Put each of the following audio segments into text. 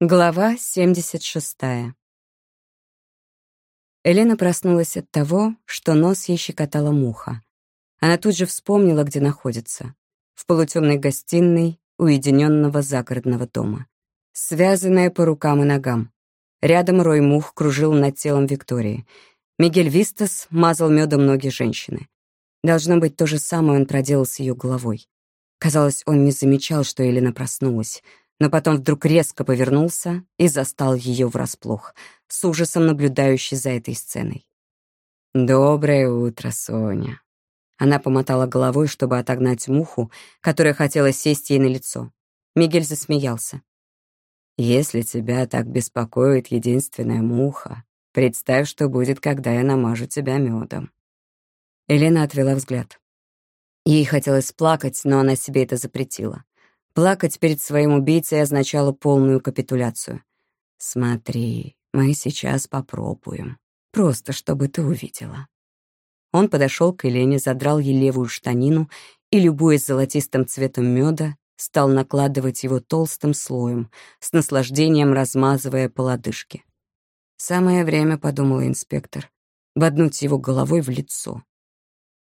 Глава 76. Елена проснулась от того, что нос ей щекотала муха. Она тут же вспомнила, где находится. В полутемной гостиной уединенного загородного дома. Связанная по рукам и ногам. Рядом рой мух кружил над телом Виктории. Мигель Вистас мазал медом ноги женщины. Должно быть, то же самое он проделал с ее головой. Казалось, он не замечал, что Елена проснулась — но потом вдруг резко повернулся и застал ее врасплох, с ужасом наблюдающей за этой сценой. «Доброе утро, Соня». Она помотала головой, чтобы отогнать муху, которая хотела сесть ей на лицо. Мигель засмеялся. «Если тебя так беспокоит единственная муха, представь, что будет, когда я намажу тебя медом». Елена отвела взгляд. Ей хотелось плакать, но она себе это запретила. Плакать перед своим убийцей означало полную капитуляцию. «Смотри, мы сейчас попробуем. Просто чтобы ты увидела». Он подошел к Елене, задрал ей левую штанину и, любуясь золотистым цветом меда, стал накладывать его толстым слоем, с наслаждением размазывая по лодыжке. «Самое время», — подумал инспектор, — «боднуть его головой в лицо».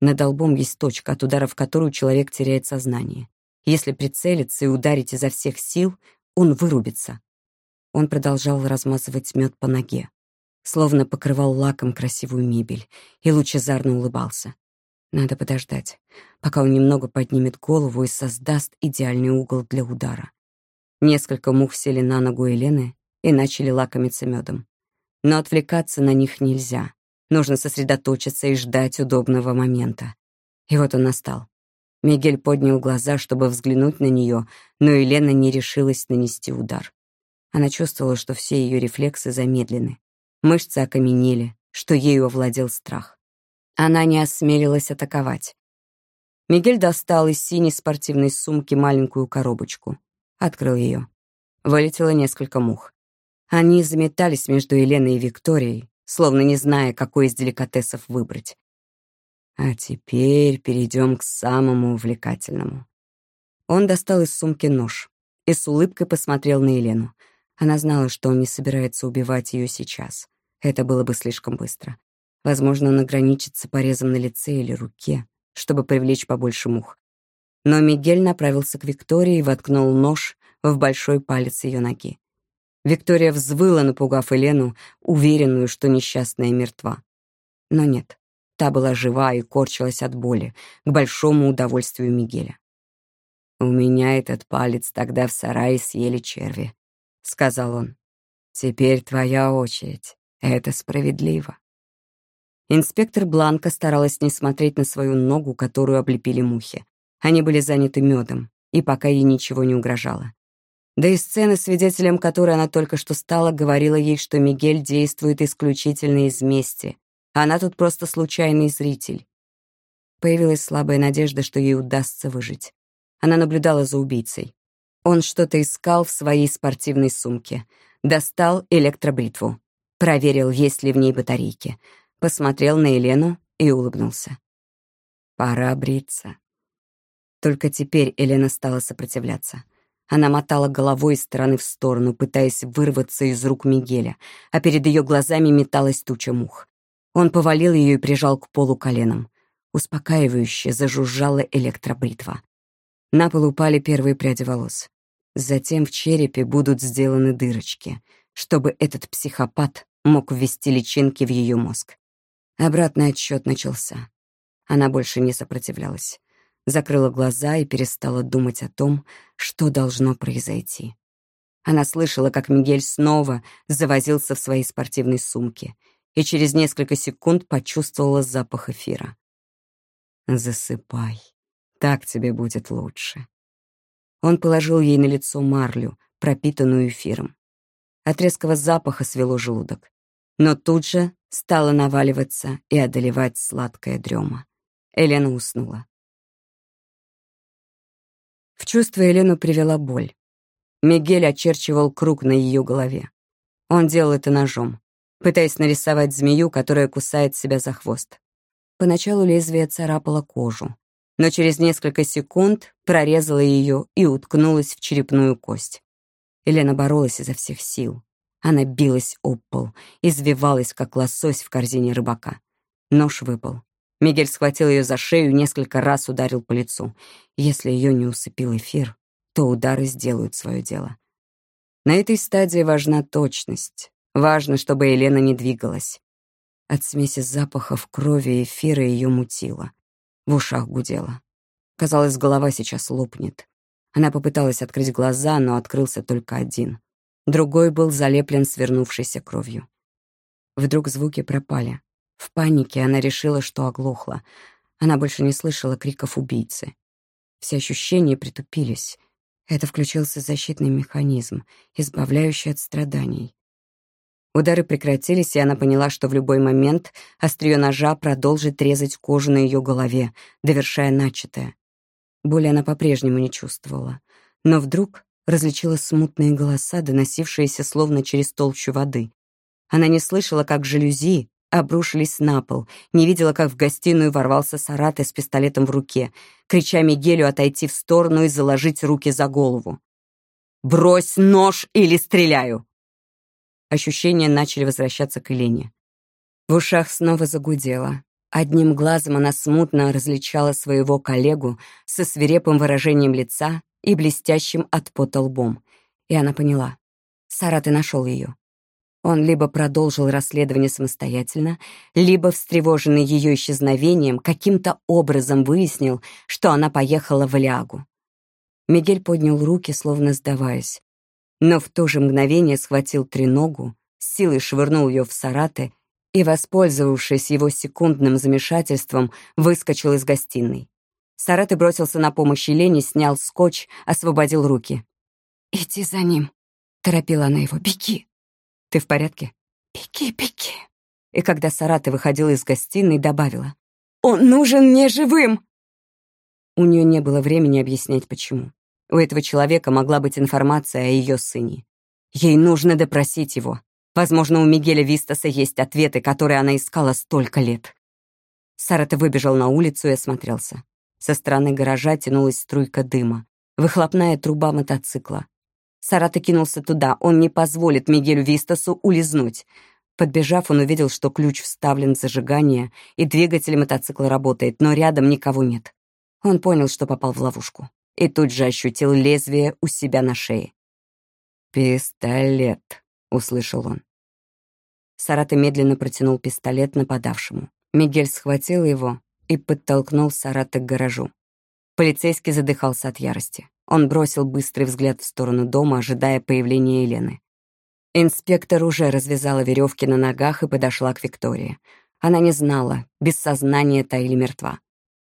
Над долбом есть точка, от удара в которую человек теряет сознание. Если прицелиться и ударить изо всех сил, он вырубится. Он продолжал размазывать мед по ноге, словно покрывал лаком красивую мебель, и лучезарно улыбался. Надо подождать, пока он немного поднимет голову и создаст идеальный угол для удара. Несколько мух сели на ногу Елены и начали лакомиться медом. Но отвлекаться на них нельзя. Нужно сосредоточиться и ждать удобного момента. И вот он настал. Мигель поднял глаза, чтобы взглянуть на нее, но Елена не решилась нанести удар. Она чувствовала, что все ее рефлексы замедлены. Мышцы окаменели, что ею овладел страх. Она не осмелилась атаковать. Мигель достал из синей спортивной сумки маленькую коробочку. Открыл ее. Вылетело несколько мух. Они заметались между Еленой и Викторией, словно не зная, какой из деликатесов выбрать. А теперь перейдем к самому увлекательному. Он достал из сумки нож и с улыбкой посмотрел на Елену. Она знала, что он не собирается убивать ее сейчас. Это было бы слишком быстро. Возможно, он ограничится порезом на лице или руке, чтобы привлечь побольше мух. Но Мигель направился к Виктории и воткнул нож в большой палец ее ноги. Виктория взвыла, напугав Елену, уверенную, что несчастная мертва. Но нет. Та была жива и корчилась от боли, к большому удовольствию Мигеля. «У меня этот палец тогда в сарае съели черви», — сказал он. «Теперь твоя очередь. Это справедливо». Инспектор Бланка старалась не смотреть на свою ногу, которую облепили мухи. Они были заняты медом, и пока ей ничего не угрожало. Да и сцена, свидетелем которой она только что стала, говорила ей, что Мигель действует исключительно из мести, она тут просто случайный зритель. Появилась слабая надежда, что ей удастся выжить. Она наблюдала за убийцей. Он что-то искал в своей спортивной сумке. Достал электробритву. Проверил, есть ли в ней батарейки. Посмотрел на Елену и улыбнулся. «Пора бриться». Только теперь Елена стала сопротивляться. Она мотала головой из стороны в сторону, пытаясь вырваться из рук Мигеля, а перед ее глазами металась туча мух. Он повалил ее и прижал к полу коленом. Успокаивающе зажужжала электробритва. На пол упали первые пряди волос. Затем в черепе будут сделаны дырочки, чтобы этот психопат мог ввести личинки в ее мозг. Обратный отсчет начался. Она больше не сопротивлялась. Закрыла глаза и перестала думать о том, что должно произойти. Она слышала, как Мигель снова завозился в своей спортивной сумке — и через несколько секунд почувствовала запах эфира. «Засыпай, так тебе будет лучше». Он положил ей на лицо марлю, пропитанную эфиром. От резкого запаха свело желудок. Но тут же стала наваливаться и одолевать сладкая дрема. Елена уснула. В чувство Елену привела боль. Мигель очерчивал круг на ее голове. Он делал это ножом пытаясь нарисовать змею, которая кусает себя за хвост. Поначалу лезвие царапало кожу, но через несколько секунд прорезало ее и уткнулось в черепную кость. Елена боролась изо всех сил. Она билась об пол, извивалась, как лосось в корзине рыбака. Нож выпал. Мигель схватил ее за шею несколько раз ударил по лицу. Если ее не усыпил эфир, то удары сделают свое дело. На этой стадии важна точность. Важно, чтобы Елена не двигалась. От смеси запахов крови и эфира ее мутило. В ушах гудело. Казалось, голова сейчас лопнет. Она попыталась открыть глаза, но открылся только один. Другой был залеплен свернувшейся кровью. Вдруг звуки пропали. В панике она решила, что оглохла. Она больше не слышала криков убийцы. Все ощущения притупились. Это включился защитный механизм, избавляющий от страданий. Удары прекратились, и она поняла, что в любой момент острие ножа продолжит резать кожу на ее голове, довершая начатое. Боли она по-прежнему не чувствовала. Но вдруг различила смутные голоса, доносившиеся словно через толщу воды. Она не слышала, как жалюзи обрушились на пол, не видела, как в гостиную ворвался Сараты с пистолетом в руке, крича Мигелю отойти в сторону и заложить руки за голову. «Брось нож или стреляю!» Ощущения начали возвращаться к Елене. В ушах снова загудело. Одним глазом она смутно различала своего коллегу со свирепым выражением лица и блестящим от пота лбом. И она поняла. Сараты нашел ее. Он либо продолжил расследование самостоятельно, либо, встревоженный ее исчезновением, каким-то образом выяснил, что она поехала в Лиагу. Мигель поднял руки, словно сдаваясь. Но в то же мгновение схватил треногу, силой швырнул ее в Сараты и, воспользовавшись его секундным замешательством, выскочил из гостиной. Сараты бросился на помощь Елене, снял скотч, освободил руки. «Иди за ним», — торопила она его. «Беги». «Ты в порядке?» «Беги, беги». И когда Сараты выходила из гостиной, добавила. «Он нужен мне живым!» У нее не было времени объяснять, почему. У этого человека могла быть информация о ее сыне. Ей нужно допросить его, Возможно, у Мигеля Вистаса есть ответы, которые она искала столько лет. Сарата выбежал на улицу и осмотрелся. Со стороны гаража тянулась струйка дыма. Выхлопная труба мотоцикла. Сарата кинулся туда. Он не позволит Мигелю Вистасу улизнуть. Подбежав, он увидел, что ключ вставлен в зажигание, и двигатель мотоцикла работает, но рядом никого нет. Он понял, что попал в ловушку, и тут же ощутил лезвие у себя на шее. «Пистолет», услышал он. Сарата медленно протянул пистолет нападавшему. Мигель схватил его и подтолкнул Сарата к гаражу. Полицейский задыхался от ярости. Он бросил быстрый взгляд в сторону дома, ожидая появления Елены. Инспектор уже развязала веревки на ногах и подошла к Виктории. Она не знала, без сознания та или мертва.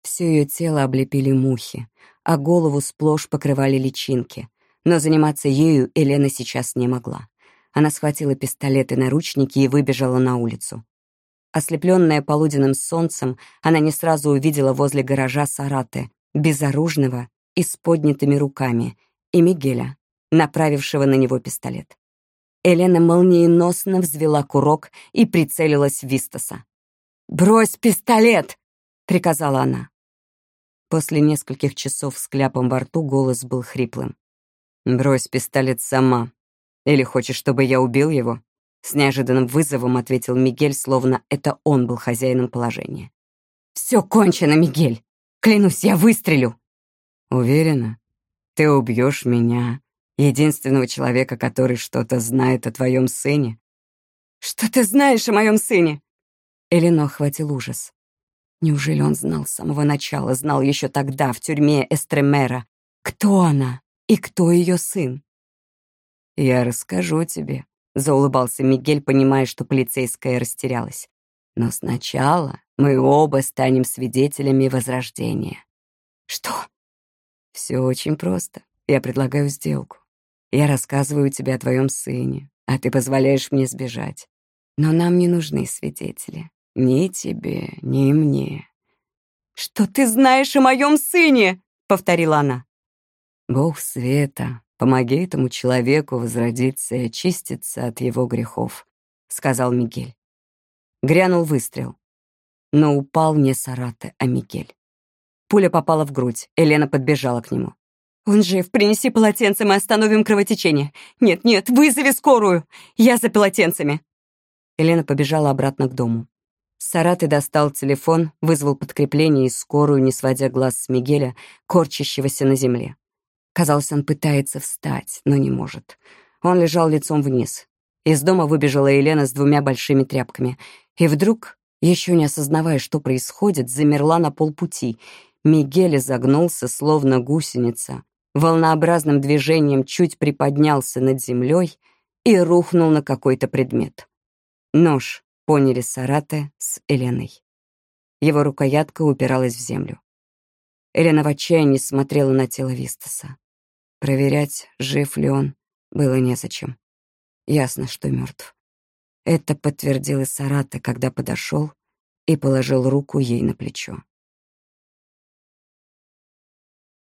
Все ее тело облепили мухи, а голову сплошь покрывали личинки. Но заниматься ею Елена сейчас не могла. Она схватила пистолет и наручники и выбежала на улицу. Ослепленная полуденным солнцем, она не сразу увидела возле гаража Сараты, безоружного и с поднятыми руками, и Мигеля, направившего на него пистолет. Елена молниеносно взвела курок и прицелилась в Вистаса. «Брось пистолет!» — приказала она. После нескольких часов с кляпом во рту голос был хриплым. «Брось пистолет сама», или хочешь, чтобы я убил его?» С неожиданным вызовом ответил Мигель, словно это он был хозяином положения. «Все кончено, Мигель! Клянусь, я выстрелю!» «Уверена? Ты убьешь меня, единственного человека, который что-то знает о твоем сыне?» «Что ты знаешь о моем сыне?» Элино охватил ужас. Неужели он знал с самого начала, знал еще тогда, в тюрьме Эстремера, кто она и кто ее сын? «Я расскажу тебе», — заулыбался Мигель, понимая, что полицейская растерялась. «Но сначала мы оба станем свидетелями возрождения». «Что?» «Все очень просто. Я предлагаю сделку. Я рассказываю тебе о твоем сыне, а ты позволяешь мне сбежать. Но нам не нужны свидетели. Ни тебе, ни мне». «Что ты знаешь о моем сыне?» — повторила она. «Бог света Помоги этому человеку возродиться и очиститься от его грехов», — сказал Мигель. Грянул выстрел. Но упал не Сарате, а Мигель. Пуля попала в грудь. Елена подбежала к нему. «Он жив, принеси полотенце, мы остановим кровотечение. Нет, нет, вызови скорую! Я за полотенцами!» Елена побежала обратно к дому. Сараты достал телефон, вызвал подкрепление и скорую, не сводя глаз с Мигеля, корчащегося на земле. Казалось, он пытается встать, но не может. Он лежал лицом вниз. Из дома выбежала Елена с двумя большими тряпками. И вдруг, еще не осознавая, что происходит, замерла на полпути. Мигель изогнулся, словно гусеница. Волнообразным движением чуть приподнялся над землей и рухнул на какой-то предмет. Нож, поняли Сарате с Еленой. Его рукоятка упиралась в землю. Елена в отчаянии смотрела на тело Вистаса. Проверять, жив ли он, было незачем. Ясно, что мертв. Это подтвердил и Сарата, когда подошел и положил руку ей на плечо.